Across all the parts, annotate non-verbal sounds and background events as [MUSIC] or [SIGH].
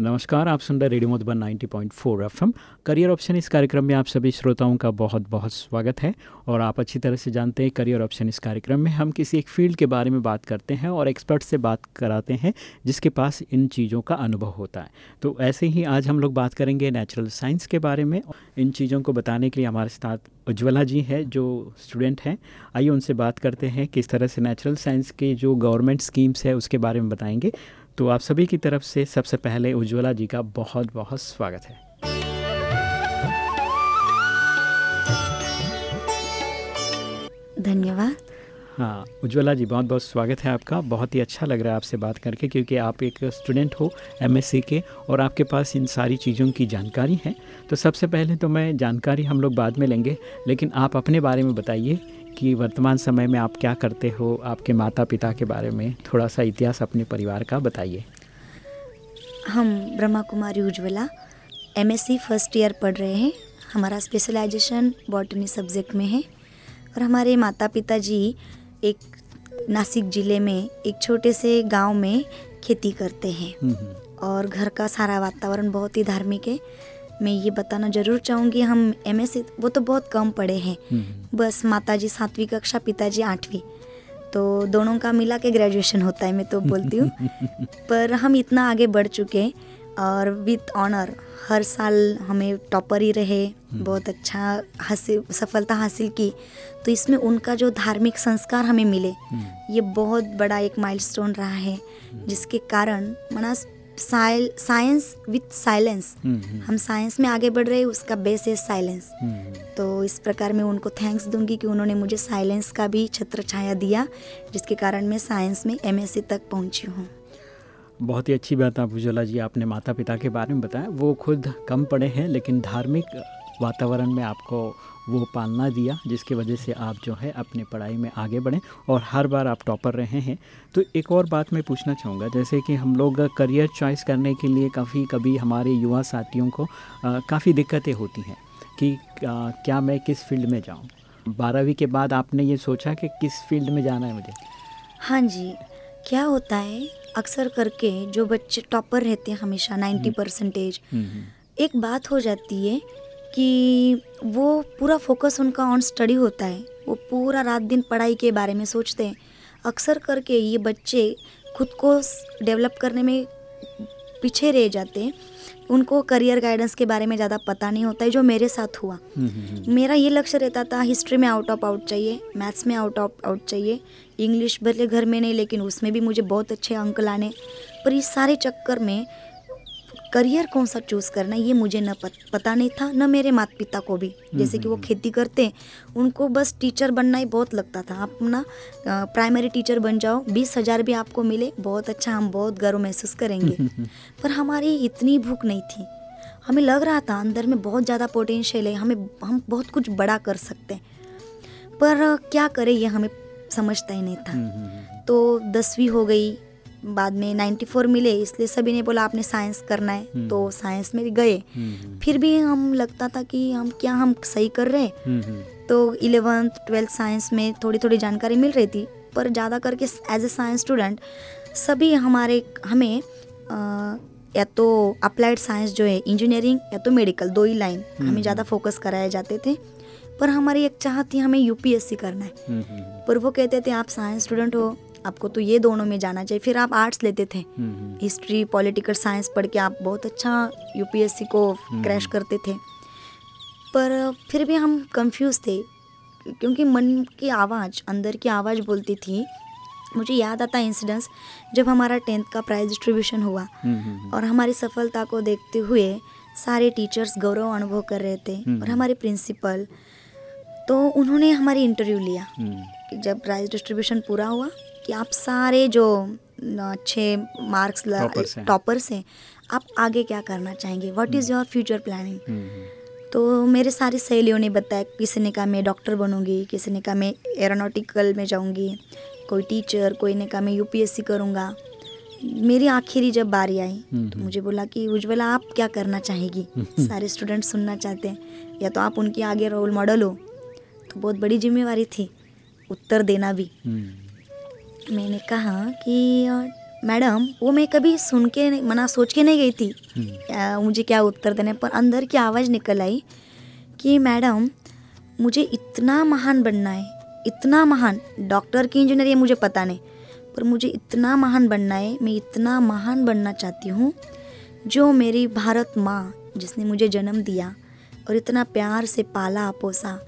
नमस्कार, आप सुन रहे radio Madhuban 90.4 FM. Career option इस कार्यक्रम में आप सभी श्रोताओं का बहुत बहुत स्वागत है और आप अच्छी तरह से जानते हैं करियर ऑप्शन इस कार्यक्रम में हम किसी एक फ़ील्ड के बारे में बात करते हैं और एक्सपर्ट से बात कराते हैं जिसके पास इन चीज़ों का अनुभव होता है। तो ऐसे ही आज हम लोग बात करेंगे नेचुरल साइंस के बारे में। इन चीज़ों को बताने के लिए हमारे साथ उज्ज्वला जी हैं जो स्टूडेंट हैं। आइए उनसे बात करते हैं किस तरह से नेचुरल साइंस के जो गवर्नमेंट स्कीम्स है उसके बारे में बताएँगे। तो आप सभी की तरफ़ से सबसे पहले उज्ज्वला जी का बहुत बहुत स्वागत है। धन्यवाद। हाँ उज्ज्वला जी बहुत बहुत स्वागत है आपका। बहुत ही अच्छा लग रहा है आपसे बात करके क्योंकि आप एक स्टूडेंट हो एमएससी के और आपके पास इन सारी चीज़ों की जानकारी है। तो सबसे पहले तो मैं जानकारी हम लोग बाद में लेंगे लेकिन आप अपने बारे में बताइए कि वर्तमान समय में आप क्या करते हो आपके माता पिता के बारे में थोड़ा सा इतिहास अपने परिवार का बताइए। हम Brahma Kumari Ujjwala MSc first year पढ़ रहे हैं। हमारा स्पेशलाइजेशन बॉटनी सब्जेक्ट में है और हमारे माता पिता जी एक नासिक ज़िले में एक छोटे से गाँव में खेती करते हैं। हम्म, हम्म, और घर का सारा वातावरण बहुत ही धार्मिक है। मैं ये बताना ज़रूर चाहूँगी हम एम एस सी वो तो बहुत कम पढ़े हैं। हम्म, बस माताजी सातवीं कक्षा पिताजी आठवीं। तो दोनों का मिला के ग्रेजुएशन होता है मैं तो बोलती हूँ। [LAUGHS] पर हम इतना आगे बढ़ चुके और विथ ऑनर हर साल हमें टॉपर ही रहे बहुत अच्छा हासिल सफलता हासिल की। तो इसमें उनका जो धार्मिक संस्कार हमें मिले हम्म, ये बहुत बड़ा एक माइलस्टोन रहा है जिसके कारण मना साइंस विथ साइलेंस। हम्म, हम्म, हम साइंस में आगे बढ़ रहे हैं उसका बेस है साइलेंस। हम्म, तो इस प्रकार मैं उनको थैंक्स दूँगी कि उन्होंने मुझे साइलेंस का भी छत्र छाया दिया जिसके कारण मैं साइंस में एमएससी तक पहुँची हूँ। बहुत ही अच्छी बात आप उज्ज्वला जी आपने माता पिता के बारे में बताया। वो खुद कम पढ़े हैं लेकिन धार्मिक वातावरण में आपको वो पालना दिया जिसकी वजह से आप जो है अपनी पढ़ाई में आगे बढ़ें और हर बार आप टॉपर रहे हैं। तो एक और बात मैं पूछना चाहूँगा जैसे कि हम लोग करियर चॉइस करने के लिए काफ़ी कभी हमारे युवा साथियों को काफ़ी दिक्कतें होती हैं कि आ, क्या मैं किस फ़ील्ड में जाऊँ? बारहवीं के बाद आपने ये सोचा कि किस फ़ील्ड में जाना है मुझे? हाँ जी। क्या होता है अक्सर करके जो बच्चे टॉपर रहते हैं हमेशा नाइन्टी परसेंटेज हम्म, हम्म, एक बात हो जाती है कि वो पूरा फोकस उनका ऑन स्टडी होता है। वो पूरा रात दिन पढ़ाई के बारे में सोचते हैं। अक्सर करके ये बच्चे खुद को डेवलप करने में पीछे रह जाते हैं। उनको करियर गाइडेंस के बारे में ज़्यादा पता नहीं होता है जो मेरे साथ हुआ। हम्म, हम्म, हम्म, मेरा ये लक्ष्य रहता था हिस्ट्री में आउट ऑफ़ आउट चाहिए मैथ्स में आउट ऑफ़ आउट चाहिए इंग्लिश भले घर में नहीं लेकिन उसमें भी मुझे बहुत अच्छे अंक लाने। पर इस सारे चक्कर में करियर कौन सा चूज़ करना ये मुझे न पत, पता नहीं था न मेरे माता पिता को भी। जैसे कि वो खेती करते हैं उनको बस टीचर बनना ही बहुत लगता था। आप ना प्राइमरी टीचर बन जाओ बीस हज़ार भी आपको मिले बहुत अच्छा हम बहुत गर्व महसूस करेंगे। [LAUGHS] पर हमारी इतनी भूख नहीं थी। हमें लग रहा था अंदर में बहुत ज़्यादा पोटेंशियल है हमें हम बहुत कुछ बड़ा कर सकते हैं। पर क्या करें ये हमें समझता ही नहीं था। हम्म, हम्म, हम्म, तो दसवीं हो गई बाद में 94 मिले इसलिए सभी ने बोला आपने साइंस करना है। हम्म। तो साइंस में गए। हम्म, हम्म, फिर भी हम लगता था कि हम क्या हम सही कर रहे तो इलेवेंथ ट्वेल्थ साइंस में थोड़ी थोड़ी जानकारी मिल रही थी पर ज़्यादा करके एज ए साइंस स्टूडेंट सभी हमारे हमें अ, या तो अप्लाइड साइंस जो है इंजीनियरिंग या तो मेडिकल दो ही लाइन हमें ज़्यादा फोकस कराए जाते थे। पर हमारी एक चाह थी हमें यूपीएससी करना है। पर वो कहते थे आप साइंस स्टूडेंट हो आपको तो ये दोनों में जाना चाहिए। फिर आप आर्ट्स लेते थे। हम्म, हम्म, हिस्ट्री पॉलिटिकल साइंस पढ़ के आप बहुत अच्छा यूपीएससी को क्रैश करते थे। पर फिर भी हम कंफ्यूज थे क्योंकि मन की आवाज़ अंदर की आवाज़ बोलती थी। मुझे याद आता इंसिडेंस जब हमारा टेंथ का प्राइज डिस्ट्रीब्यूशन हुआ। हम्म, हम्म, और हमारी सफलता को देखते हुए सारे टीचर्स गौरव अनुभव कर रहे थे। हम्म। और हमारे प्रिंसिपल तो उन्होंने हमारी इंटरव्यू लिया हम्म, कि जब प्राइज डिस्ट्रीब्यूशन पूरा हुआ कि आप सारे जो अच्छे मार्क्स। टॉपर्स हैं। आप आगे क्या करना चाहेंगे? What is your future planning तो मेरे सारी सहेलियों ने बताया किसी ने कहा मैं डॉक्टर बनूँगी किसी ने कहा मैं एरोनोटिकल में जाऊँगी कोई टीचर कोई ने कहा मैं यूपीएससी करूँगा। मेरी आखिरी जब बारी आई हम्म, तो हम्म। मुझे बोला कि उज्ज्वला आप क्या करना चाहेगी? [LAUGHS] सारे स्टूडेंट सुनना चाहते हैं। या तो आप उनके आगे रोल मॉडल हो। तो बहुत बड़ी जिम्मेवारी थी उत्तर देना भी। हम्म, मैंने कहा कि मैडम वो मैं कभी सुन के मना सोच के नहीं गई थी। हम्म, मुझे क्या उत्तर देने? पर अंदर की आवाज़ निकल आई कि मैडम मुझे इतना महान बनना है इतना महान डॉक्टर की इंजीनियर ये मुझे पता नहीं पर मुझे इतना महान बनना है मैं इतना महान बनना चाहती हूँ जो मेरी भारत माँ जिसने मुझे जन्म दिया और इतना प्यार से पाला पोसा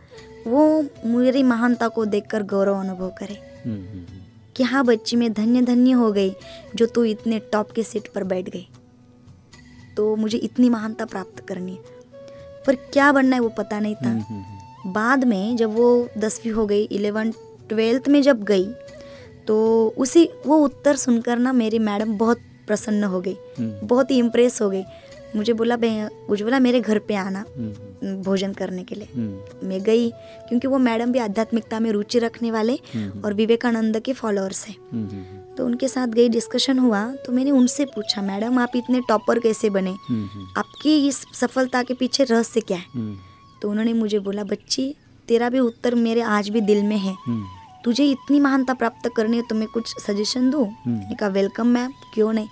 वो मेरी महानता को देखकर गौरव अनुभव करे। हम्म, हम्म, कि हाँ बच्ची मैं धन्य धन्य हो गई जो तू इतने टॉप के सीट पर बैठ गई। तो मुझे इतनी महानता प्राप्त करनी है। पर क्या बनना है वो पता नहीं था। हम्म, हम्म, बाद में जब वो दसवीं हो गई इलेवन ट्वेल्थ में जब गई तो उसी वो उत्तर सुनकर ना मेरी मैडम बहुत प्रसन्न हो गई। हम्म, बहुत ही इम्प्रेस हो गई। मुझे बोला "बे- उज्ज्वला मेरे घर पे आना हम्म, भोजन करने के लिए। हम्म, मैं गई क्योंकि वो मैडम भी आध्यात्मिकता में रुचि रखने वाले हम्म, और विवेकानंद के फॉलोअर्स हैं। हम्म, हम्म, तो उनके साथ गई डिस्कशन हुआ तो मैंने उनसे पूछा मैडम आप इतने टॉपर कैसे बने? हम्म, हम्म, आपकी इस सफलता के पीछे रहस्य क्या है? हम्म, तो उन्होंने मुझे बोला बच्ची तेरा भी उत्तर मेरे आज भी दिल में है। हम्म, तुझे इतनी महानता प्राप्त करनी है तो मैं कुछ सजेशन दूँ? हम्म। मैंने कहा वेलकम मैम क्यों नहीं?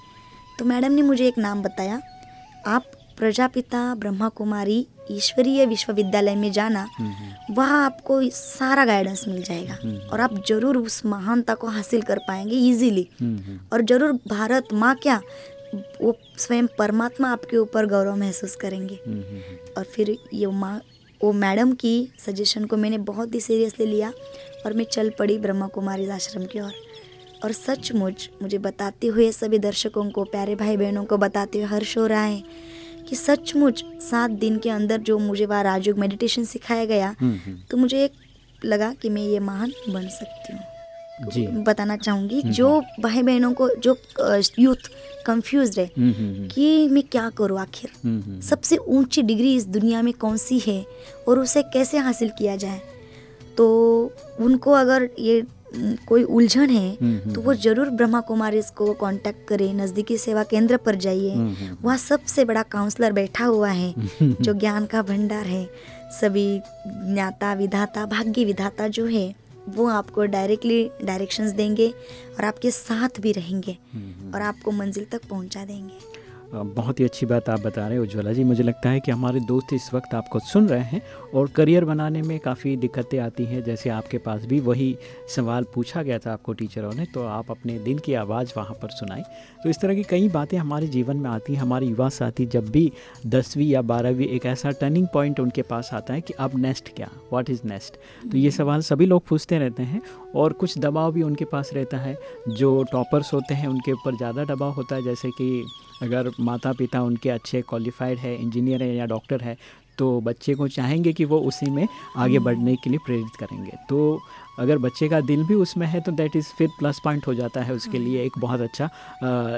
तो मैडम ने मुझे एक नाम बताया आप प्रजापिता ब्रह्मा कुमारी ईश्वरीय विश्वविद्यालय में जाना वहाँ आपको सारा गाइडेंस मिल जाएगा। और आप ज़रूर उस महानता को हासिल कर पाएँगे इजीली और ज़रूर भारत माँ क्या वो स्वयं परमात्मा आपके ऊपर गौरव महसूस करेंगे। और फिर ये माँ वो मैडम की सजेशन को मैंने बहुत ही सीरियसली लिया। और मैं चल पड़ी ब्रह्मा कुमारी आश्रम की ओर। और सचमुच मुझे बताते हुए सभी दर्शकों को प्यारे भाई बहनों को बताते हुए हर्ष हो रहा है कि सचमुच सात दिन के अंदर जो मुझे वह राजयोग मेडिटेशन सिखाया गया हम्म, हम्म, तो मुझे एक लगा कि मैं ये महान बन सकती हूँ। जी। बताना चाहूँगी जो भाई बहनों को जो यूथ कंफ्यूज है हम्म, हम्म, हम्म, कि मैं क्या करूँ आखिर? हम्म, हम्म, सबसे ऊँची डिग्री इस दुनिया में कौन सी है और उसे कैसे हासिल किया जाए? तो उनको अगर ये कोई उलझन है हम्म, तो वो ज़रूर ब्रह्मा कुमारी को कांटेक्ट करें नज़दीकी सेवा केंद्र पर जाइए। हम्म, हम्म, वहाँ सबसे बड़ा काउंसलर बैठा हुआ है [LAUGHS] जो ज्ञान का भंडार है। सभी ज्ञाता विधाता भाग्य विधाता जो है वो आपको डायरेक्टली डायरेक्शंस देंगे और आपके साथ भी रहेंगे हम्म, और आपको मंजिल तक पहुँचा देंगे। बहुत ही अच्छी बात आप बता रहे हैं उज्ज्वला जी। मुझे लगता है कि हमारे दोस्त इस वक्त आपको सुन रहे हैं और करियर बनाने में काफ़ी दिक्कतें आती हैं। जैसे आपके पास भी वही सवाल पूछा गया था आपको टीचरों ने तो आप अपने दिल की आवाज़ वहाँ पर सुनाई। तो इस तरह की कई बातें हमारे जीवन में आती हैं। हमारे युवा साथी जब भी दसवीं या बारहवीं एक ऐसा टर्निंग पॉइंट उनके पास आता है कि अब नेक्स्ट क्या व्हाट इज़ नेक्स्ट तो ये सवाल सभी लोग पूछते रहते हैं और कुछ दबाव भी उनके पास रहता है। जो टॉपर्स होते हैं, उनके ऊपर ज़्यादा दबाव होता है। जैसे कि अगर माता पिता उनके अच्छे क्वालिफाइड है इंजीनियर है या डॉक्टर है तो बच्चे को चाहेंगे कि वो उसी में आगे बढ़ने के लिए प्रेरित करेंगे। तो अगर बच्चे का दिल भी उसमें है तो दैट इज़ फिर प्लस पॉइंट हो जाता है उसके लिए एक बहुत अच्छा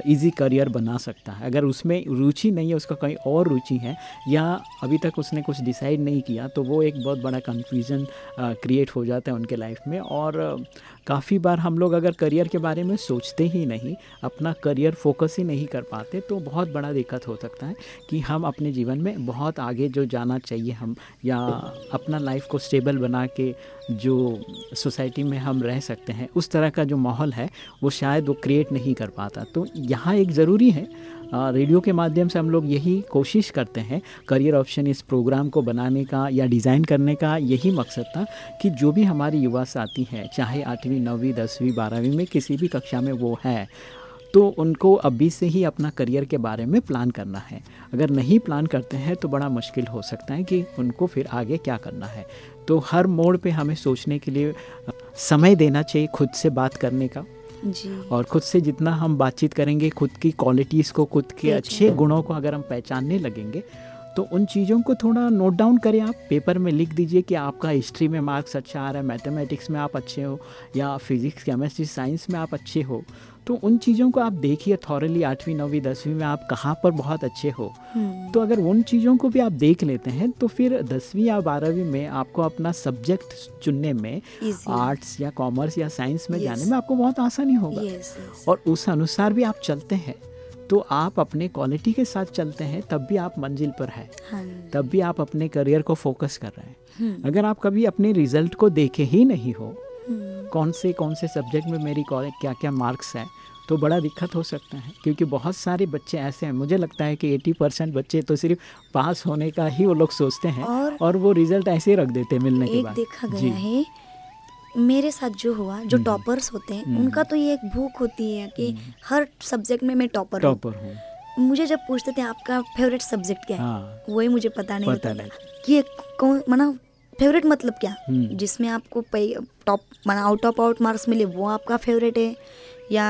इजी करियर बना सकता है। अगर उसमें रुचि नहीं है, उसका कहीं और रुचि है, या अभी तक उसने कुछ डिसाइड नहीं किया तो वो एक बहुत बड़ा कन्फ्यूज़न क्रिएट हो जाता है उनके लाइफ में। और काफ़ी बार हम लोग अगर करियर के बारे में सोचते ही नहीं, अपना करियर फोकस ही नहीं कर पाते तो बहुत बड़ा दिक्कत हो सकता है कि हम अपने जीवन में बहुत आगे जो जाना चाहिए हम, या अपना लाइफ को स्टेबल बना के जो सोसाइटी में हम रह सकते हैं, उस तरह का जो माहौल है, वो शायद वो क्रिएट नहीं कर पाता। तो यहाँ एक ज़रूरी है रेडियो के माध्यम से हम लोग यही कोशिश करते हैं करियर ऑप्शन इस प्रोग्राम को बनाने का या डिज़ाइन करने का यही मकसद था कि जो भी हमारे युवा साथी हैं, चाहे आठवीं, नौवीं, दसवीं, बारहवीं में किसी भी कक्षा में वो है तो उनको अभी से ही अपना करियर के बारे में प्लान करना है। अगर नहीं प्लान करते हैं तो बड़ा मुश्किल हो सकता है कि उनको फिर आगे क्या करना है। तो हर मोड़ पे हमें सोचने के लिए समय देना चाहिए खुद से बात करने का। और खुद से जितना हम बातचीत करेंगे खुद की क्वालिटीज़ को खुद के अच्छे गुणों को अगर हम पहचानने लगेंगे तो उन चीज़ों को थोड़ा नोट डाउन करें आप। पेपर में लिख दीजिए कि आपका हिस्ट्री में मार्क्स अच्छा आ रहा है मैथमेटिक्स में आप अच्छे हो या फिज़िक्स केमेस्ट्री साइंस में आप अच्छे हो। तो उन चीज़ों को आप देखिए थॉरली आठवीं नौवीं दसवीं में आप कहाँ पर बहुत अच्छे हो। हम्म, तो अगर उन चीज़ों को भी आप देख लेते हैं तो फिर दसवीं या बारहवीं में आपको अपना सब्जेक्ट चुनने में आर्ट्स या कॉमर्स या साइंस में Yes. जाने में आपको बहुत आसानी होगा। Yes, yes. और उस अनुसार भी आप चलते हैं। तो आप अपने क्वालिटी के साथ चलते हैं तब भी आप मंजिल पर है। हाँ तब भी आप अपने करियर को फोकस कर रहे हैं। हम्म, अगर आप कभी अपने रिज़ल्ट को देखे ही नहीं हो हम्म, कौन से कौन से सब्जेक्ट में मेरी क्या क्या मार्क्स हैं तो बड़ा दिक्कत हो सकता है। क्योंकि बहुत सारे बच्चे ऐसे हैं मुझे लगता है कि 80 परसेंट बच्चे तो सिर्फ़ पास होने का ही वो लोग सोचते हैं और- और वो रिज़ल्ट ऐसे ही रख देते हैं मिलने के बाद। देखा गया है मेरे साथ जो हुआ जो हम्म, टॉपर्स होते हैं हम्म। उनका तो ये एक भूख होती है कि हर सब्जेक्ट में मैं टॉपर टॉपर हूँ। मुझे जब पूछते थे आपका फेवरेट सब्जेक्ट क्या है? हाँ। वही मुझे पता नहीं पता होता नहीं। कि कौन माना फेवरेट मतलब क्या? हम्म। जिसमें आपको टॉप माना आउट ऑफ़ आउट मार्क्स मिले वो आपका फेवरेट है? या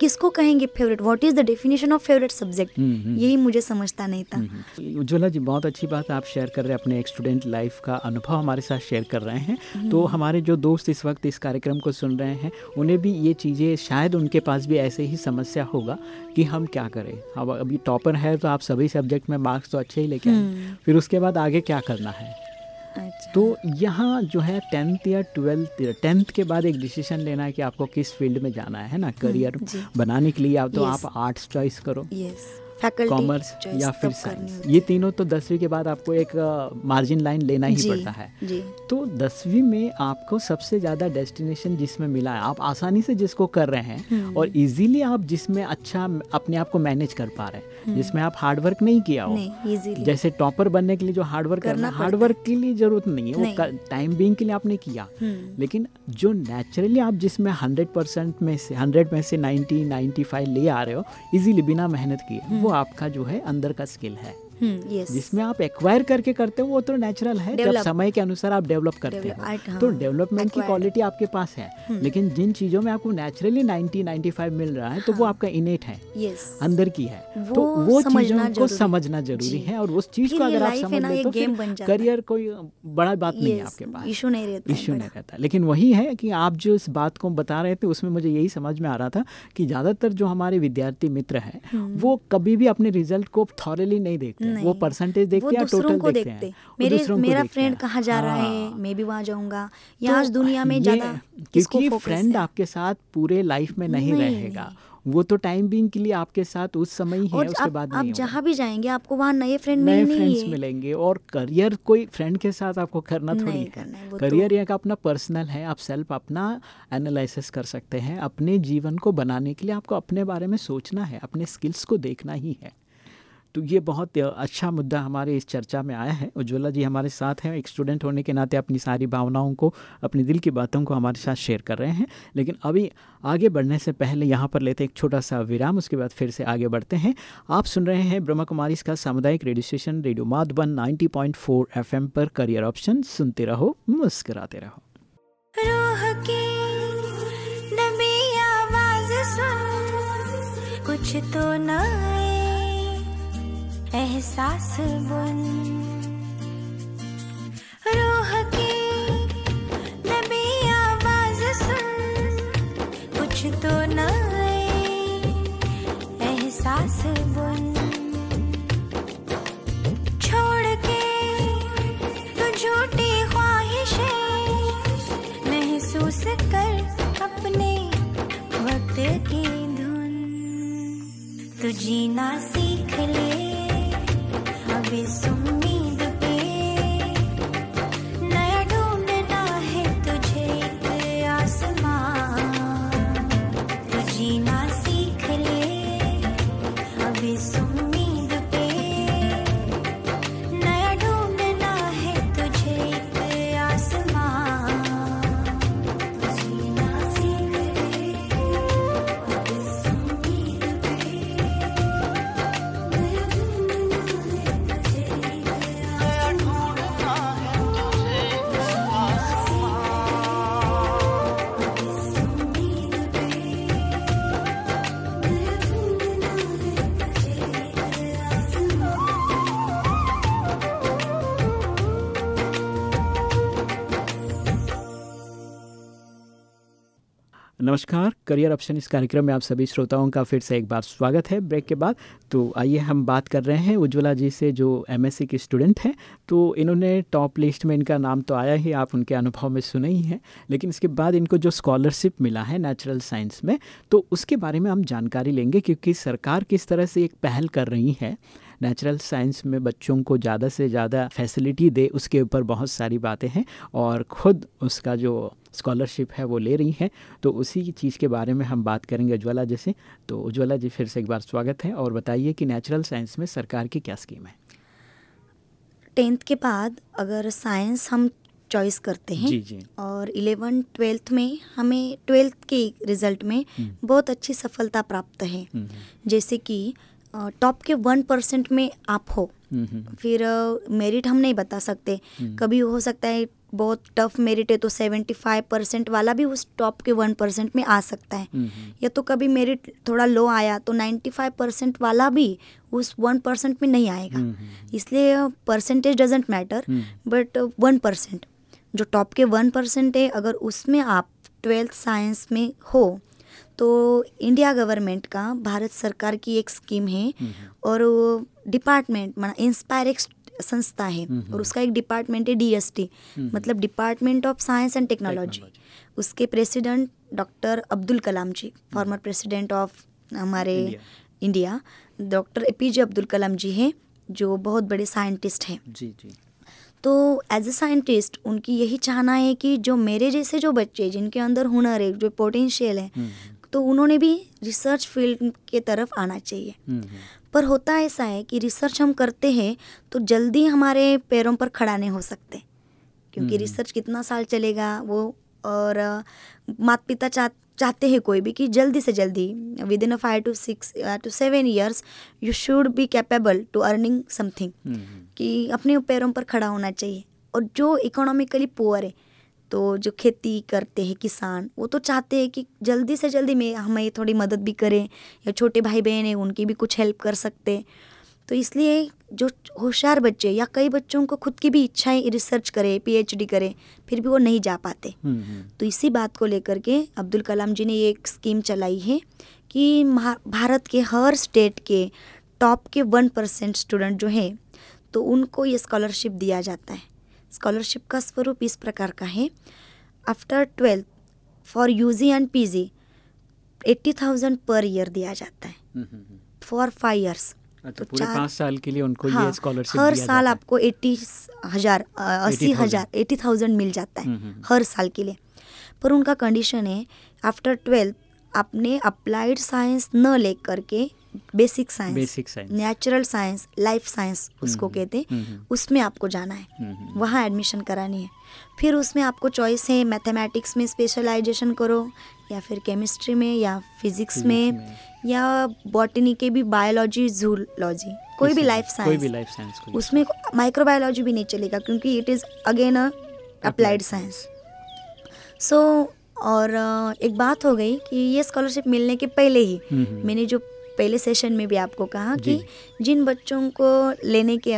किसको कहेंगे favourite what is the definition of favourite subject हम्म, हम्म। यही मुझे समझता नहीं था। हम्म। उज्ज्वला जी बहुत अच्छी बात आप शेयर कर रहे हैं अपने स्टूडेंट लाइफ का अनुभव हमारे साथ शेयर कर रहे हैं। तो हमारे जो दोस्त इस वक्त इस कार्यक्रम को सुन रहे हैं उन्हें भी ये चीज़ें शायद उनके पास भी ऐसे ही समस्या होगा कि हम क्या करें। अब अभी टॉपर है तो आप सभी सब्जेक्ट में मार्क्स तो अच्छे ही लेके आए हम्म। फिर उसके बाद आगे क्या करना है? अच्छा। तो यहाँ जो है टेंथ या ट्वेल्थ टेंथ के बाद एक डिसीज़न लेना है कि आपको किस फ़ील्ड में जाना है ना? करियर बनाने के लिए आप तो Yes. आप आर्ट्स चॉइस करो। कॉमर्स या फिर साइंस ये तीनों तो दसवीं के बाद आपको एक मार्जिन लाइन लेना ही पड़ता है। जी। तो दसवीं में आपको सबसे ज़्यादा डेस्टिनेशन जिसमें मिला है आप आसानी से जिसको कर रहे हैं हम्म। और इजीली आप जिसमें अच्छा अपने आप को मैनेज कर पा रहे हैं जिसमें आप हार्डवर्क नहीं किया हो। नहीं जैसे टॉपर बनने के लिए जो हार्डवर्क करना हार्डवर्क के लिए ज़रूरत नहीं है वो टाइम बींग के लिए आपने किया। हम्म। लेकिन जो नेचुरली आप जिसमें हंड्रेड परसेंट में से हंड्रेड में से नाइन्टी नाइन्टी फाइव ले आ रहे हो इजीली बिना मेहनत किए वो आपका जो है अंदर का स्किल है। हम्म यस जिसमें आप एक्वायर करके करते हो वो तो नेचुरल है। जब समय के अनुसार आप डेवलप करते Develop, हो। हाँ, तो डेवलपमेंट की क्वालिटी आपके पास है। लेकिन जिन चीज़ों में आपको नेचुरली 90 95 मिल रहा है तो वो आपका इनेट है। यस अंदर की है। वो तो वो चीज़ों को समझना ज़रूरी। है और उस चीज़ को अगर आप समझ ना, ले तो है। करियर कोई बड़ा बात नहीं है आपके पास। issue नहीं रहता है। इशू नहीं रहता। लेकिन वही है कि आप जो इस बात को बता रहे थे उसमें मुझे यही समझ में आ रहा था कि ज़्यादातर जो हमारे विद्यार्थी मित्र हैं वो कभी भी अपने रिज़ल्ट को थॉरली नहीं देखते। हैं। वो। परसेंटेज देखते हैं टोटल को देखते देखते हैं। मेरे मेरा फ्रेंड कहाँ जा रहा है हाँ। मैं भी वहाँ जाऊँगा। या तो आज दुनिया में ज़्यादा किसको क्योंकि फ्रेंड आपके साथ पूरे लाइफ में नहीं, रहेगा। वो तो टाइम बीइंग के लिए आपके साथ उस समय ही है उसके आप, बाद आप जहाँ भी जाएँगे आपको वहाँ नए फ्रेंड नए फ्रेंड्स मिलेंगे और करियर कोई फ्रेंड के साथ आपको करना थोड़ी नहीं करना है, करियर तो- एक अपना पर्सनल है आप सेल्फ अपना एनालिसिस कर सकते हैं। अपने जीवन को बनाने के लिए आपको अपने बारे में सोचना है अपने स्किल्स को देखना ही है। तो ये बहुत अच्छा मुद्दा हमारे इस चर्चा में आया है। उज्ज्वला जी हमारे साथ हैं, एक स्टूडेंट होने के नाते अपनी सारी भावनाओं को, अपने दिल की बातों को हमारे साथ शेयर कर रहे हैं। लेकिन अभी आगे बढ़ने से पहले यहाँ पर लेते हैं एक छोटा सा विराम, उसके बाद फिर से आगे बढ़ते हैं। आप सुन रहे हैं ब्रह्मा कुमारी का सामुदायिक radio station radio Madhuban 90.4 FM पर करियर ऑप्शन सुनते रहो, मुस्कराते रहो। कुछ तो नए एहसास बन। रूह की नबी आवाज़ सुन। कुछ तो नए एहसास बुन। छोड़ के तू झूठी ख्वाहिशें महसूस कर अपने वक्त की धुन। तू जीना सीख ले नमस्कार। करियर ऑप्शन इस कार्यक्रम में आप सभी श्रोताओं का फिर से एक बार स्वागत है। ब्रेक के बाद तो आइए हम बात कर रहे हैं उज्ज्वला जी से, जो एमएससी के स्टूडेंट हैं। तो इन्होंने टॉप लिस्ट में इनका नाम तो आया ही, आप उनके अनुभव में सुने ही हैं। लेकिन इसके बाद इनको जो स्कॉलरशिप मिला है नेचुरल साइंस में तो उसके बारे में हम जानकारी लेंगे, क्योंकि सरकार किस तरह से एक पहल कर रही है। नेचुरल साइंस में बच्चों को ज़्यादा से ज़्यादा फैसिलिटी दे उसके ऊपर बहुत सारी बातें हैं और ख़ुद उसका जो स्कॉलरशिप है वो ले रही हैं। तो उसी चीज़ के बारे में हम बात करेंगे उज्ज्वला जी से। तो उज्ज्वला जी फिर से एक बार स्वागत है और बताइए कि नेचुरल साइंस में सरकार की क्या स्कीम है? टेंथ के बाद अगर साइंस हम चॉइस करते हैं जी जी। और इलेवन ट्वेल्थ में हमें ट्वेल्थ के रिज़ल्ट में हम्म। बहुत अच्छी सफलता प्राप्त है। हम्म, जैसे कि टॉप के वन परसेंट में आप हो। फिर मेरिट हम नहीं बता सकते। हम्म। कभी हो सकता है बहुत टफ मेरिट है तो सेवेंटी फाइव परसेंट वाला भी उस टॉप के वन परसेंट में आ सकता है। या तो कभी मेरिट थोड़ा लो आया तो नाइन्टी फाइव परसेंट वाला भी उस वन परसेंट में नहीं आएगा। इसलिए percentage doesn't matter. But one percent जो टॉप के वन परसेंट है अगर उसमें आप ट्वेल्थ साइंस में हो तो इंडिया गवर्नमेंट का भारत सरकार की एक स्कीम है हम्म, और वो डिपार्टमेंट माना इंस्पायर एक संस्था है हम्म, और उसका एक डिपार्टमेंट है डीएसटी हम्म। मतलब department of science and technology उसके president doctor Abdul Kalam ji former president of हमारे India. Doctor A P J Abdul Kalam ji हैं जो बहुत बड़े साइंटिस्ट हैं। जी जी। तो एज ए साइंटिस्ट उनकी यही चाहना है कि जो मेरे जैसे जो बच्चे जिनके अंदर हुनर है जो पोटेंशियल है हम्म, तो उन्होंने भी रिसर्च फ़ील्ड के तरफ़ आना चाहिए। हम्म, हम्म, पर होता ऐसा है कि रिसर्च हम करते हैं तो जल्दी हमारे पैरों पर खड़ा नहीं हो सकते। क्योंकि हम्म। रिसर्च कितना साल चलेगा वो और माता पिता चाह चाहते हैं कोई भी कि जल्दी से जल्दी within a five to six to seven years you should be capable to earning something हम्म, हम्म, कि अपने पैरों पर खड़ा होना चाहिए। और जो इकोनॉमिकली पुअर है तो जो खेती करते हैं किसान वो तो चाहते हैं कि जल्दी से जल्दी में हमें थोड़ी मदद भी करें या छोटे भाई बहन हैं उनकी भी कुछ हेल्प कर सकते तो इसलिए जो होशियार बच्चे या कई बच्चों को खुद की भी इच्छा है रिसर्च करे पीएचडी करे फिर भी वो नहीं जा पाते। हम्म, हम्म, तो इसी बात को लेकर के अब्दुल कलाम जी ने ये एक स्कीम चलाई है कि भारत के हर स्टेट के टॉप के वन परसेंट स्टूडेंट जो हैं तो उनको ये स्कॉलरशिप दिया जाता है। स्कॉलरशिप का स्वरूप इस प्रकार का है। After twelfth for UG and PG eighty thousand पर ईयर दिया जाता है। हम्म, हम्म, हम्म। फॉर फाइव ईयर्स तो पूरे पाँच साल के लिए उनको हाँ ये स्कॉलरशिप हर दिया साल जाता है। आपको एट्टी हज़ार अस्सी हज़ार एटी थाउज़ेंड मिल जाता है हम्म, हम्म, हर साल के लिए। पर उनका कंडीशन है आफ्टर ट्वेल्थ आपने अप्लाइड साइंस न ले करके basic science Basic science। Natural science life science उसको हम्म, कहते हम्म, हैं हम्म। उसमें आपको जाना है हम्म, हम्म, वहाँ एडमिशन करानी है फिर उसमें आपको चॉइस है मैथमेटिक्स में स्पेशलाइजेशन करो या फिर केमिस्ट्री में या फिजिक्स में में। या बॉटनी के भी बायोलॉजी जूलॉजी कोई भी लाइफ कोई भी साइंस लाइफ साइंस उसमें माइक्रोबायोलॉजी भी नहीं चलेगा क्योंकि it is again uh applied science so और एक बात हो गई कि ये स्कॉलरशिप मिलने के पहले ही हम्म, हम्म। मैंने जो पहले सेशन में भी आपको कहा कि जिन बच्चों को लेने के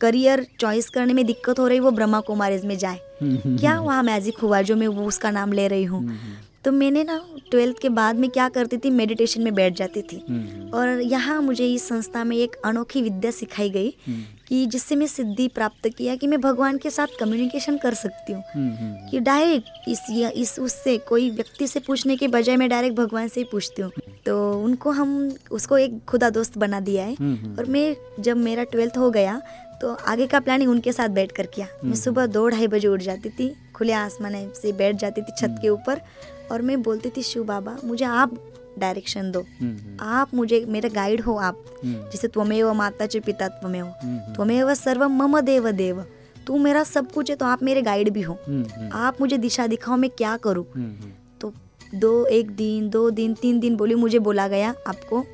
करियर चॉइस करने में दिक्कत हो रही वो ब्रह्मा कुमारीज में जाए। हम्म, हम्म, क्या वहाँ मैजिक हुआ जो मैं वो उसका नाम ले रही हूँ? हम्म, हम्म, तो मैंने ना ट्वेल्थ के बाद में क्या करती थी मेडिटेशन में बैठ जाती थी। हम्म, हम्म, और यहाँ मुझे इस संस्था में एक अनोखी विद्या सिखाई गई हम्म, कि जिससे मैं सिद्धि प्राप्त किया कि मैं भगवान के साथ कम्युनिकेशन कर सकती हूँ। हम्म, हम्म, कि डायरेक्ट इस या इस उससे कोई व्यक्ति से पूछने के बजाय मैं डायरेक्ट भगवान से ही पूछती हूँ। तो उनको हम उसको एक खुदा दोस्त बना दिया है। हम्म, हम्म। और मैं जब मेरा ट्वेल्थ हो गया तो आगे का प्लानिंग उनके साथ बैठ कर किया। मैं सुबह दो ढाई बजे उठ जाती थी खुले आसमान से बैठ जाती थी छत के ऊपर। और मैं बोलती थी शिव बाबा मुझे आप डायरेक्शन दो। हम्म, हम्म, आप मुझे मेरा गाइड हो आप। हम्म, जैसे त्वमेव माता च पिता त्वमेव। त्वमेव सर्व मम देव देव। तू मेरा सब कुछ है तो आप मेरे गाइड भी हो। आप मुझे दिशा दिखाओ मैं क्या करूँ? तो दो एक दिन दो दिन तीन दिन बोली मुझे बोला गया आपको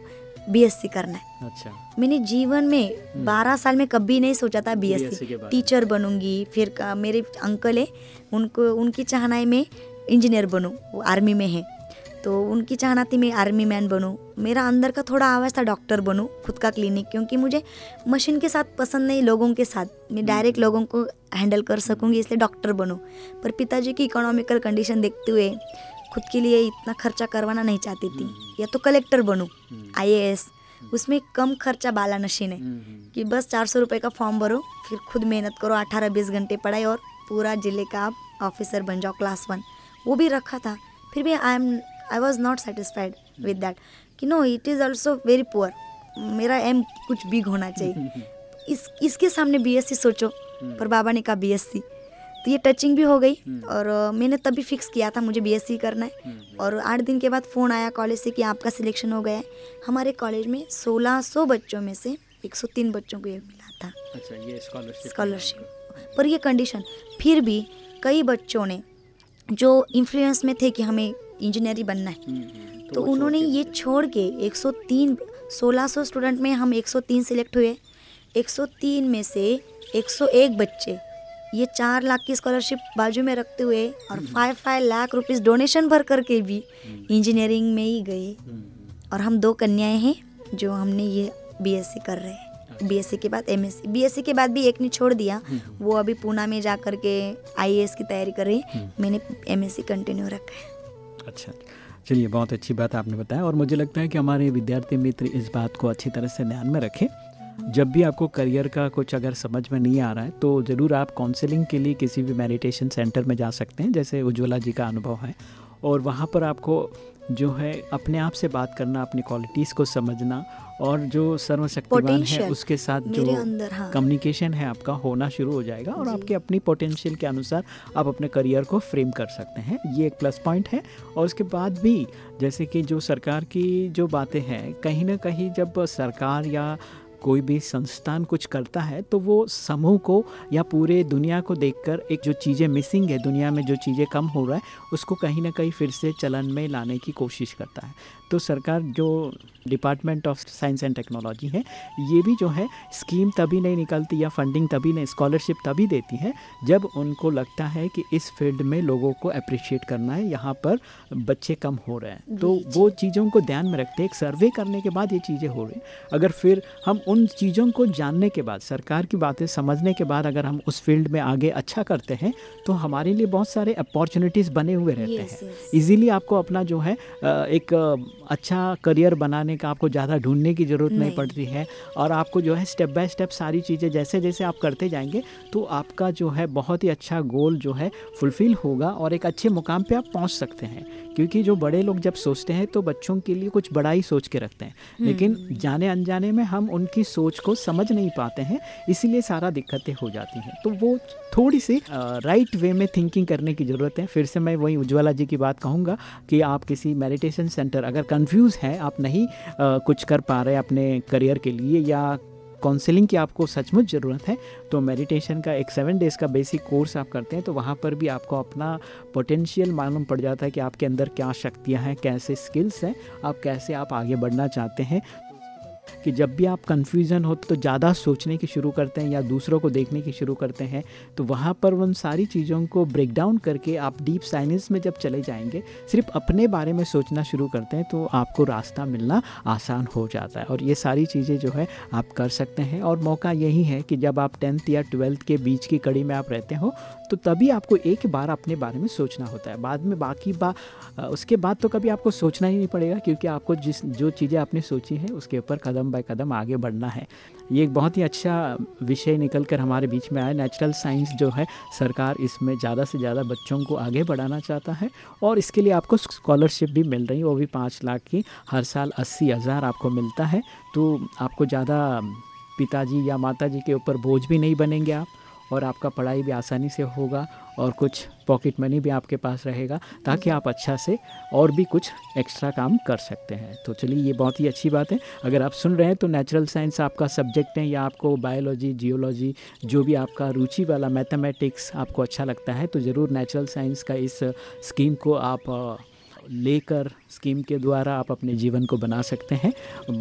बीएससी करना है। अच्छा। मैंने जीवन में बारह साल में कभी नहीं सोचा था बीएससी। टीचर बनूँगी फिर मेरे अंकल है उनको उनकी चाहना है मैं इंजीनियर बनूँ वो आर्मी में है। तो उनकी चाहना थी मैं आर्मी मैन बनूँ। मेरा अंदर का थोड़ा आवाज़ था डॉक्टर बनूँ खुद का क्लिनिक क्योंकि मुझे मशीन के साथ पसंद नहीं लोगों के साथ। मैं डायरेक्ट लोगों को हैंडल कर सकूँगी इसलिए डॉक्टर बनूँ। पर पिताजी की इकोनॉमिकल कंडीशन देखते हुए खुद के लिए इतना खर्चा करवाना नहीं चाहती थी। या तो कलेक्टर बनूँ आईएएस उसमें कम खर्चा बाला नशीन है। कि बस चार सौ रुपये का फॉर्म भरो फिर खुद मेहनत करो अठारह बीस घंटे पढ़ाई और पूरा ज़िले का आप ऑफिसर बन जाओ क्लास वन वो भी रखा था। फिर भी I am I was not satisfied with that कि no it is also very poor मेरा एम कुछ बिग होना चाहिए। [LAUGHS] इस इसके सामने बीएससी सोचो। पर बाबा ने कहा बीएससी तो ये टचिंग भी हो गई और मैंने तभी फिक्स किया था मुझे बीएससी करना है। और आठ दिन के बाद फ़ोन आया कॉलेज से कि आपका सिलेक्शन हो गया है। हमारे कॉलेज में 1600 बच्चों में से 103 बच्चों को ये मिला था। अच्छा ये स्कॉलरशिप स्कॉलरशिप पर ये कंडीशन फिर भी कई बच्चों ने जो इन्फ्लुएंस में थे कि हमें इंजीनियरिंग बनना है। तो उन्होंने ये छोड़ के 103 1600 स्टूडेंट में हम 103 सिलेक्ट हुए। 103 में से 101 बच्चे ये चार लाख की स्कॉलरशिप बाजू में रखते हुए और five five lakh rupees donation भर करके भी इंजीनियरिंग में ही गए। और हम दो कन्याएँ हैं जो हमने ये बीएससी कर रहे हैं। बीएससी के बाद एमएससी बीएससी के बाद भी एक ने छोड़ दिया। वो अभी पूना में जा कर के आईएएस की तैयारी कर रही है। मैंने एमएससी कंटिन्यू रखा है। अच्छा। चलिए बहुत अच्छी बात आपने बताया और मुझे लगता है कि हमारे विद्यार्थी मित्र इस बात को अच्छी तरह से ध्यान में रखें। जब भी आपको करियर का कुछ अगर समझ में नहीं आ रहा है तो ज़रूर आप काउंसलिंग के लिए किसी भी मेडिटेशन सेंटर में जा सकते हैं जैसे उज्ज्वला जी का अनुभव है। और वहाँ पर आपको जो है अपने आप से बात करना अपनी क्वालिटीज़ को समझना और जो सर्वशक्तिवान है उसके साथ जो कम्युनिकेशन हाँ। कम्युनिकेशन है आपका होना शुरू हो जाएगा और आपके अपनी पोटेंशियल के अनुसार आप अपने करियर को फ्रेम कर सकते हैं। ये एक प्लस पॉइंट है। और उसके बाद भी जैसे कि जो सरकार की जो बातें हैं कहीं ना कहीं जब सरकार या कोई भी संस्थान कुछ करता है तो वो समूह को या पूरे दुनिया को देखकर एक जो चीज़ें मिसिंग है, दुनिया में जो चीज़ें कम हो रहा है, उसको कहीं ना कहीं फिर से चलन में लाने की कोशिश करता है। तो सरकार जो department of science and technology है ये भी जो है स्कीम तभी नहीं निकलती या फंडिंग तभी नहीं स्कॉलरशिप तभी देती है जब उनको लगता है कि इस फ़ील्ड में लोगों को अप्रिशिएट करना है यहाँ पर बच्चे कम हो रहे हैं। तो वो चीज़ों को ध्यान में रखते एक सर्वे करने के बाद ये चीज़ें हो रही अगर फिर हम उन चीज़ों को जानने के बाद सरकार की बातें समझने के बाद अगर हम उस फ़ील्ड में आगे अच्छा करते हैं तो हमारे लिए बहुत सारे अपॉर्चुनिटीज़ बने हुए रहते Yes, हैं। yes. आपको अपना जो है एक अच्छा करियर बनाने का आपको ज़्यादा ढूँढने की ज़रूरत नहीं नहीं। पड़ती है और आपको जो है स्टेप बाय स्टेप सारी चीज़ें जैसे जैसे आप करते जाएँगे तो आपका जो है बहुत ही अच्छा गोल जो है फुलफिल होगा और एक अच्छे मुकाम पर आप पहुँच सकते हैं क्योंकि जो बड़े लोग जब सोचते हैं तो बच्चों के लिए कुछ बड़ा ही सोच के रखते हैं। लेकिन जाने अनजाने में हम उनकी सोच को समझ नहीं पाते हैं इसीलिए सारा दिक्कतें हो जाती हैं। तो वो थोड़ी सी राइट वे में थिंकिंग करने की ज़रूरत है। फिर से मैं वही उज्ज्वला जी की बात कहूँगा कि आप किसी मेडिटेशन सेंटर अगर कंफ्यूज हैं आप नहीं अ, कुछ कर पा रहे अपने करियर के लिए या काउंसलिंग की आपको सचमुच ज़रूरत है तो मेडिटेशन का एक सेवन डेज़ का बेसिक कोर्स आप करते हैं तो वहाँ पर भी आपको अपना पोटेंशियल मालूम पड़ जाता है कि आपके अंदर क्या शक्तियाँ हैं, कैसे स्किल्स हैं, आप कैसे आप आगे बढ़ना चाहते हैं कि जब भी आप कन्फ्यूज़न हो तो ज़्यादा सोचने की शुरू करते हैं या दूसरों को देखने की शुरू करते हैं तो वहाँ पर उन सारी चीज़ों को ब्रेक डाउन करके आप डीप साइंस में जब चले जाएँगे, सिर्फ़ अपने बारे में सोचना शुरू करते हैं तो आपको रास्ता मिलना आसान हो जाता है। और ये सारी चीज़ें जो है, आप कर सकते हैं। और मौका यही है कि जब आप टेंथ या ट्वेल्थ के बीच की कड़ी में आप रहते हो तो तभी आपको एक बार अपने बारे में सोचना होता है। बाद में बाकी बा उसके बाद तो कभी आपको सोचना ही नहीं पड़ेगा क्योंकि आपको जिस, जो चीज़ें आपने सोची हैं, उसके ऊपर कदम बाय कदम आगे बढ़ना है। ये एक बहुत ही अच्छा विषय निकल कर हमारे बीच में आया। नेचुरल साइंस जो है, सरकार इसमें ज़्यादा से ज़्यादा बच्चों को आगे बढ़ाना चाहता है और इसके लिए आपको स्कॉलरशिप भी मिल रही है। वो भी पाँच लाख की, हर साल अस्सी हज़ार आपको मिलता है। तो आपको ज़्यादा पिताजी या माताजी के ऊपर बोझ भी नहीं बनेंगे आप। और आपका पढ़ाई भी आसानी से होगा और कुछ पॉकेट मनी भी आपके पास रहेगा ताकि आप अच्छा से और भी कुछ एक्स्ट्रा काम कर सकते हैं। तो चलिए, ये बहुत ही अच्छी बात है। अगर आप सुन रहे हैं तो नेचुरल साइंस आपका सब्जेक्ट है या आपको बायोलॉजी जियोलॉजी जो भी आपका रुचि वाला मैथमेटिक्स आपको अच्छा लगता है तो ज़रूर नेचुरल साइंस का इस स्कीम को आप लेकर स्कीम के द्वारा आप अपने जीवन को बना सकते हैं।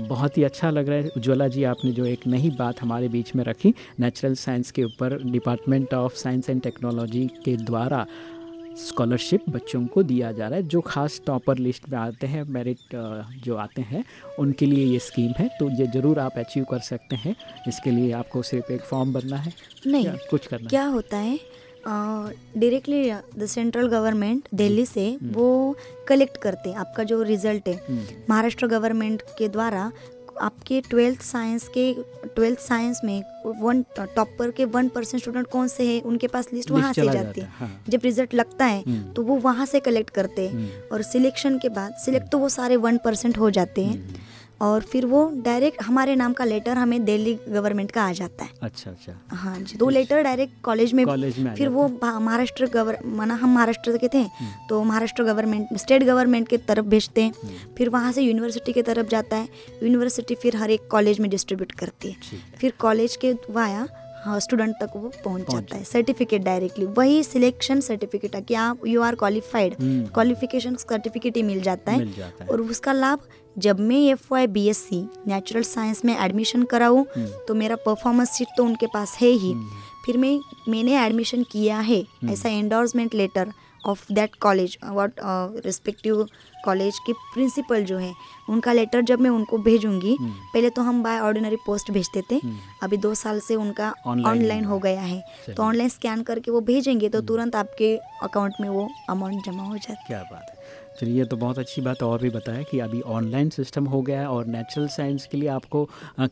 बहुत ही अच्छा लग रहा है। उज्ज्वला जी आपने जो एक नई बात हमारे बीच में रखी नेचुरल साइंस के ऊपर department of science and technology के द्वारा स्कॉलरशिप बच्चों को दिया जा रहा है। जो खास टॉपर लिस्ट में आते हैं मेरिट जो आते हैं उनके लिए ये स्कीम है। तो ये ज़रूर आप अचीव कर सकते हैं। इसके लिए आपको सिर्फ़ एक फॉर्म भरना है। नहीं कुछ करना क्या है होता है? Directly the central government Delhi से वो कलेक्ट करते हैं आपका जो रिज़ल्ट है हम्म, महाराष्ट्र गवर्नमेंट के द्वारा आपके ट्वेल्थ साइंस के ट्वेल्थ साइंस में वन टॉपर के वन परसेंट स्टूडेंट कौन से हैं उनके पास लिस्ट वहाँ से जाती है है। जब रिज़ल्ट लगता है हम्म। तो वो वहाँ से कलेक्ट करते हैं हम्म। और सिलेक्शन के बाद सिलेक्ट तो वो सारे वन परसेंट हो जाते हैं हम्म। और फिर वो डायरेक्ट हमारे नाम का लेटर हमें दिल्ली गवर्नमेंट का आ जाता है। अच्छा अच्छा। हाँ जी तो लेटर डायरेक्ट कॉलेज में कॉलेज में फिर वो महाराष्ट्र गवर माना हम महाराष्ट्र के थे हम्म। तो महाराष्ट्र गवर्नमेंट स्टेट गवर्नमेंट के तरफ़ भेजते हैं। फिर वहाँ से यूनिवर्सिटी के तरफ़ जाता है। यूनिवर्सिटी फिर हर एक कॉलेज में डिस्ट्रीब्यूट करती है। फिर कॉलेज के वाया हाँ स्टूडेंट तक वो पहुँच जाता है सर्टिफिकेट डायरेक्टली वही सिलेक्शन सर्टिफिकेट है कि आप you are qualified hmm. Qualification certificate ही मिल जाता है। मिल जाता है। और उसका लाभ जब मैं F Y B S C natural science में एडमिशन कराऊँ हम्म। तो मेरा परफॉर्मेंस शीट तो उनके पास है ही। फिर मैं मैंने एडमिशन किया है ऐसा endorsement letter of that college what respective college के प्रिंसिपल जो है उनका लेटर जब मैं उनको भेजूँगी हम्म। पहले तो हम बाय ऑर्डिनरी पोस्ट भेजते थे। हम्म। अभी दो साल से उनका ऑनलाइन हो हो। गया है। तो ऑनलाइन स्कैन करके वो भेजेंगे तो तुरंत आपके अकाउंट में वो अमाउंट जमा हो जाती क्या बात है। चलिए तो बहुत अच्छी बात और भी बताया कि अभी ऑनलाइन सिस्टम हो गया है और नेचुरल साइंस के लिए आपको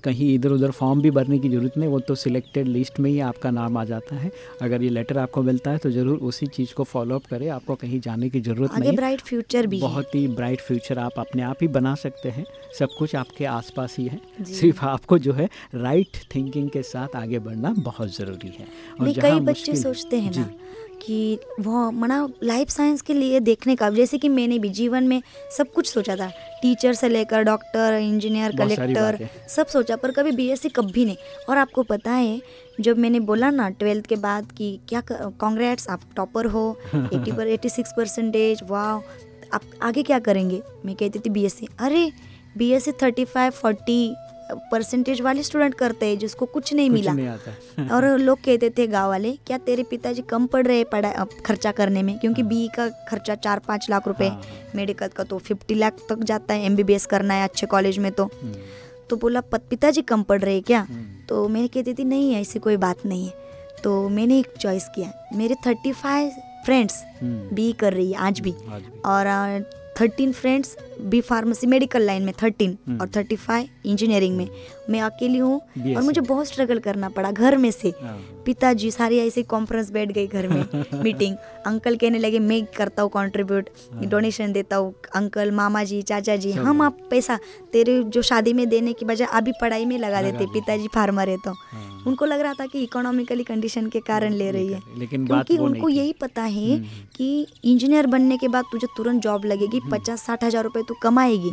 कहीं इधर उधर फॉर्म भी भरने की ज़रूरत नहीं वो तो सिलेक्टेड लिस्ट में ही आपका नाम आ जाता है। अगर ये लेटर आपको मिलता है तो ज़रूर उसी चीज़ को फॉलोअप करें आपको कहीं जाने की ज़रूरत नहीं। ब्राइट फ्यूचर भी। बहुत ही ब्राइट फ्यूचर आप अपने आप ही बना सकते हैं सब कुछ आपके आसपास ही है। सिर्फ़ आपको जो है राइट थिंकिंग के साथ आगे बढ़ना बहुत ज़रूरी है। जहाँ कई बच्चे सोचते हैं ना कि वो मना लाइफ साइंस के लिए देखने का जैसे कि मैंने भी जीवन में सब कुछ सोचा था। टीचर से लेकर डॉक्टर इंजीनियर कलेक्टर सब सोचा पर कभी बीएससी कभी नहीं। और आपको पता है जब मैंने बोला ना ट्वेल्थ के बाद कि क्या कांग्रेट्स आप टॉपर हो एटी पर एटी सिक्स परसेंटेज वाह आप आगे क्या करेंगे? मैं कहती थी बीएससी अरे BSc thirty five forty percentage वाले स्टूडेंट करते हैं जिसको कुछ नहीं कुछ मिला। नहीं आता। [LAUGHS] और लोग कहते थे गाँव वाले क्या तेरे पिताजी कम पड़ रहे हैं पढ़ा खर्चा करने में? क्योंकि बी का खर्चा चार पाँच लाख रुपए हाँ। मेडिकल का तो फिफ्टी लाख तक जाता है एमबीबीएस करना है अच्छे कॉलेज में तो। हम्म, तो बोला "पत- पिताजी कम पढ़ रहे हैं क्या? हम्म। तो मैं कहती थी नहीं ऐसी कोई बात नहीं है। तो मैंने एक चॉइस किया मेरे थर्टी फाइव फ्रेंड्स बी कर रही है आज भी। और thirteen friends B pharmacy medical line में थर्टीन हम्म। और थर्टी फाइव इंजीनियरिंग में मैं अकेली हूँ और मुझे बहुत स्ट्रगल करना पड़ा घर में से। हाँ। पिताजी सारी ऐसे कॉन्फ्रेंस बैठ गई घर में [LAUGHS] मीटिंग अंकल कहने लगे मैं करता हूँ कंट्रीब्यूट डोनेशन देता हूँ। अंकल मामा जी चाचा जी हम आप पैसा तेरे जो शादी में देने की बजाय अभी पढ़ाई में लगा देते। पिताजी फार्मर है तो। हाँ। उनको लग रहा था कि इकोनॉमिकली कंडीशन के कारण ले रही है। लेकिन क्योंकि उनको यही पता है हम्म। कि इंजीनियर बनने के बाद तुझे तुरंत जॉब लगेगी पचास साठ हज़ार रुपए तू कमाएगी।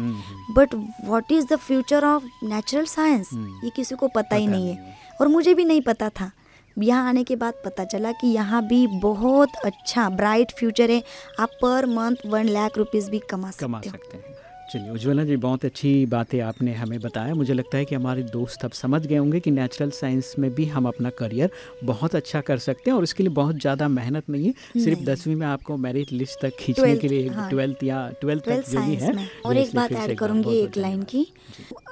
But what is the future of natural science. ये किसी को पता ही पता नहीं नहीं है। और मुझे भी नहीं पता था। यहाँ आने के बाद पता चला कि यहाँ भी बहुत अच्छा ब्राइट फ्यूचर है। आप per month one lakh rupees भी कमा कमा सकते हो। सकते हैं। चलिए उज्ज्वला जी बहुत अच्छी बातें आपने हमें बताया। मुझे लगता है कि हमारे दोस्त अब समझ गए होंगे कि नेचुरल साइंस में भी हम अपना करियर बहुत अच्छा कर सकते हैं और इसके लिए बहुत ज़्यादा मेहनत नहीं है। सिर्फ़ दसवीं में आपको मेरिट लिस्ट तक खींचने के लिए हाँ। ट्वेल्थ या ट्वेल्थ तक जो भी है और एक बात ऐड करूँगी एक लाइन की।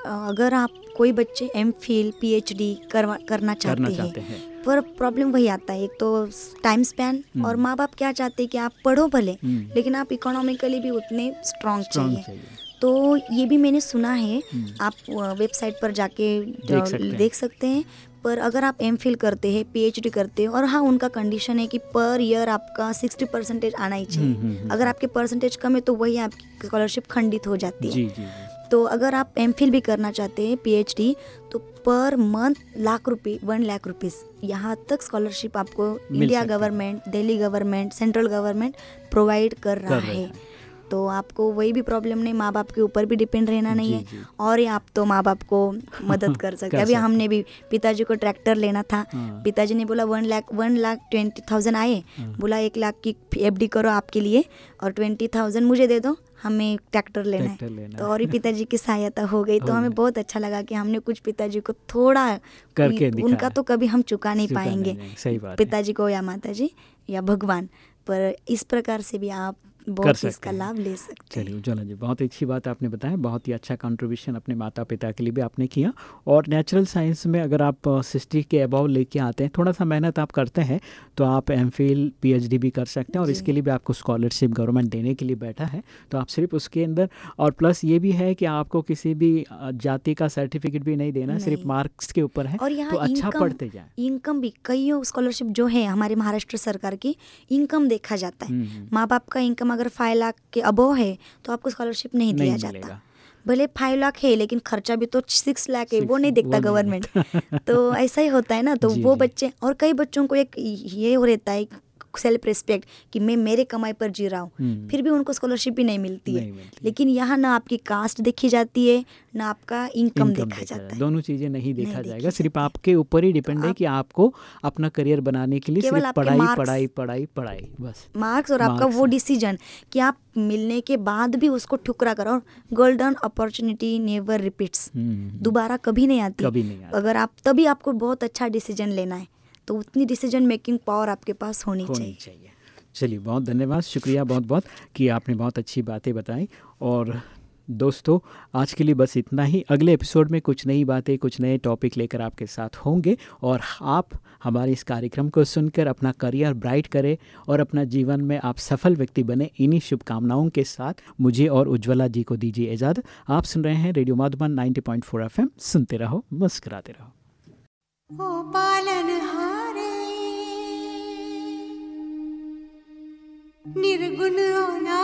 अगर आप कोई बच्चे M phil P H D करना करना चाहते हैं पर प्रॉब्लम वही आता है एक तो टाइम स्पैन और माँ बाप क्या चाहते हैं कि आप पढ़ो भले हम्म। लेकिन आप इकोनॉमिकली भी उतने स्ट्रांग स्ट्रांग चाहिए। चाहिए। तो ये भी मैंने सुना है हम्म। आप वेबसाइट पर जाके देख सकते हैं। देख सकते हैं पर अगर आप एम फिल करते हैं पीएचडी करते हैं और हाँ उनका कंडीशन है कि पर ईयर आपका सिक्सटी परसेंटेज आना ही हम्म, हम्म, चाहिए हम्म। अगर आपके परसेंटेज कम है तो वही आपकी स्कॉलरशिप खंडित हो जाती है जी जी जी तो अगर आप एम फिल भी करना चाहते हैं पीएचडी तो पर मंथ लाख रुपए वन लाख रुपीस यहाँ तक स्कॉलरशिप आपको India government Delhi government central government provide कर रहा हैं। तो आपको वही भी प्रॉब्लम नहीं माँ बाप के ऊपर भी डिपेंड रहना नहीं है और आप तो माँ बाप को मदद [LAUGHS] कर सकते अभी हमने भी पिताजी को ट्रैक्टर लेना था। हाँ। पिताजी ने बोला one lakh one lakh twenty thousand आए। हाँ। बोला एक लाख की एफडी करो आपके लिए और ट्वेंटी थाउज़ेंड मुझे दे दो हमें ट्रैक्टर लेना है। लेना तो और ही पिताजी की सहायता हो गई। [LAUGHS] तो हमें बहुत अच्छा लगा कि हमने कुछ पिताजी को थोड़ा करके उनका तो कभी हम चुका नहीं चुका पाएँगे। नहीं, सही बात पिताजी को या माता जी या भगवान। पर इस प्रकार से भी आप बहुत सकते इसका लाभ ले सकते हैं। चलिए उज्ज्वला जी बहुत अच्छी बात आपने बताया बहुत ही अच्छा कंट्रीब्यूशन अपने माता पिता के लिए भी आपने किया। और नेचुरल साइंस में अगर आप सिक्सटी के अबाव लेके आते हैं थोड़ा सा मेहनत आप करते हैं तो आप एम फिल भी कर सकते हैं और इसके लिए भी आपको स्कॉलरशिप गवर्नमेंट देने के लिए बैठा है। तो आप सिर्फ़ उसके अंदर और प्लस ये भी है कि आपको किसी भी जाति का सर्टिफिकेट भी नहीं देना सिर्फ़ मार्क्स के ऊपर है और यहाँ तो अच्छा पढ़ते जाए। इनकम भी कई स्कॉलरशिप जो है हमारे महाराष्ट्र सरकार की इनकम देखा जाता है। हम्म, हम्म। माँ बाप का इनकम अगर फाइव लाख के अबो है तो आपको स्कॉलरशिप नहीं दिया नहीं जाता। भले फाइव लाख है लेकिन खर्चा भी तो सिक्स लाख है वो नहीं देखता गवर्नमेंट तो ऐसा ही होता है ना तो [LAUGHS] जी, वो जी। बच्चे और कई बच्चों को एक ये हो रहता है सेल्फ रिस्पेक्ट कि मैं मेरे कमाई पर जी रहा हूँ। हम्म। फिर भी उनको स्कॉलरशिप भी नहीं मिलती नहीं है मिलती। लेकिन यहाँ ना आपकी कास्ट देखी जाती है ना आपका इनकम देखा देखा जाता है। दोनों चीज़ें नहीं देखा जाएगा सिर्फ़ आपके ऊपर ही डिपेंड है कि आपको अपना करियर बनाने के लिए सिर्फ़ पढ़ाई पढ़ाई पढ़ाई पढ़ाई बस। मार्क्स और आपका वो डिसीज़न कि आप मिलने के बाद भी उसको ठुकरा करो गोल्डन अपॉर्चुनिटी नेवर रिपीट्स दोबारा कभी नहीं आती। कभी नहीं आती। अगर आप तभी आपको बहुत अच्छा डिसीज़न लेना है। तो उतनी डिसीज़न मेकिंग पावर आपके पास होनी होनी चाहिए। चाहिए। चलिए बहुत धन्यवाद शुक्रिया बहुत बहुत कि आपने बहुत अच्छी बातें बताई। और दोस्तों आज के लिए बस इतना ही। अगले एपिसोड में कुछ नई बातें कुछ नए टॉपिक लेकर आपके साथ होंगे। और आप हमारे इस कार्यक्रम को सुनकर अपना करियर ब्राइट करें और अपना जीवन में आप सफल व्यक्ति बने। इन्हीं शुभकामनाओं के साथ मुझे और उज्ज्वला जी को दीजिए इजाज़त। आप सुन रहे हैं रेडियो माधुबन 90.4 एफएम सुनते रहो मुस्कराते रहो। ओ पालनहारे निर्गुण होना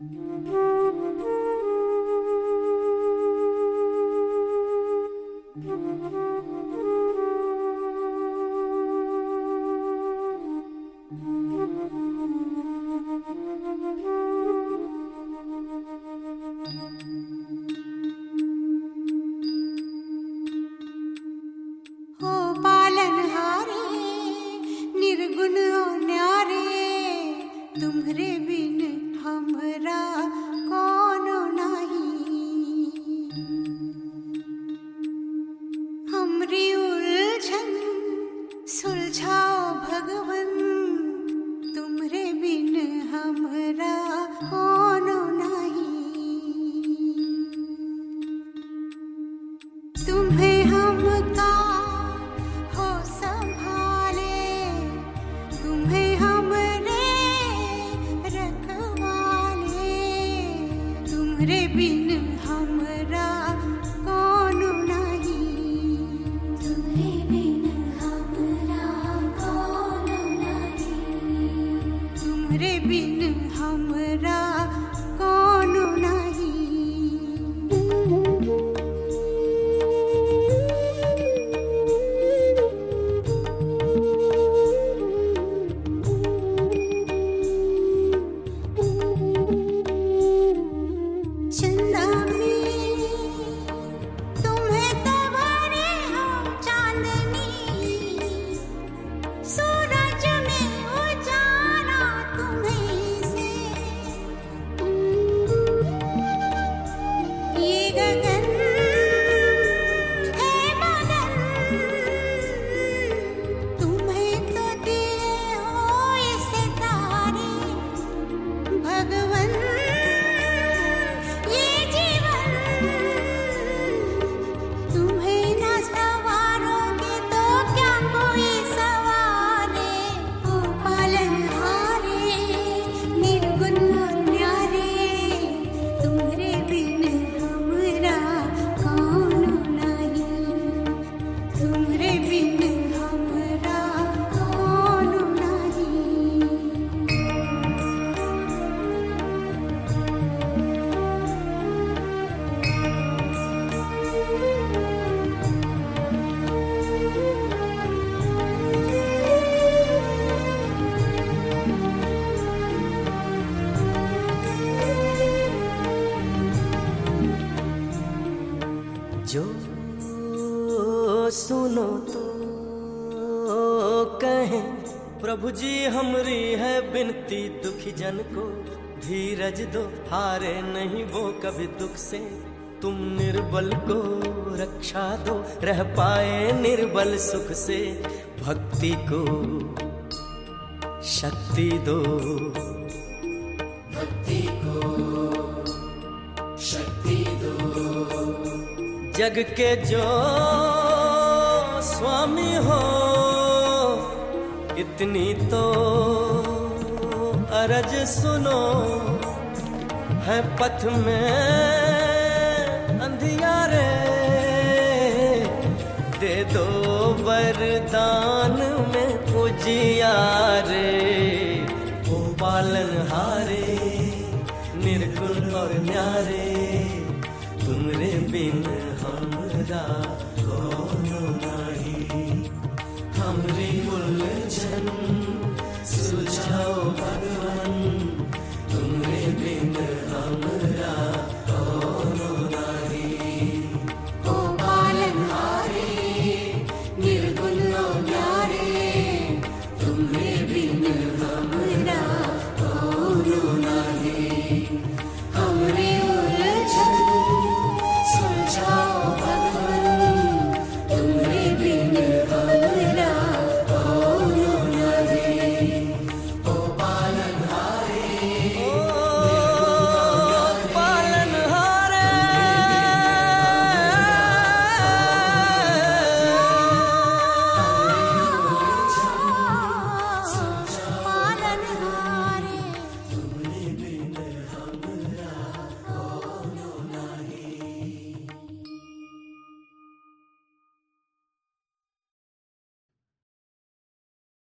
ओ तुम्हरे बिन हमरा कौन प्रभु जी हमरी है बिनती दुखी जन को। धीरज दो हारे नहीं वो कभी दुख से। तुम निर्बल को रक्षा दो रह पाए निर्बल सुख से। भक्ति को शक्ति दो। भक्ति को शक्ति दो। जग के जो स्वामी हो इतनी तो अरज सुनो, है पथ में अंधियारे। दे दो वरदान में उजियारे ओ पालन हारे, निर्गुण और न्यारे, तुमरे बिन हमरा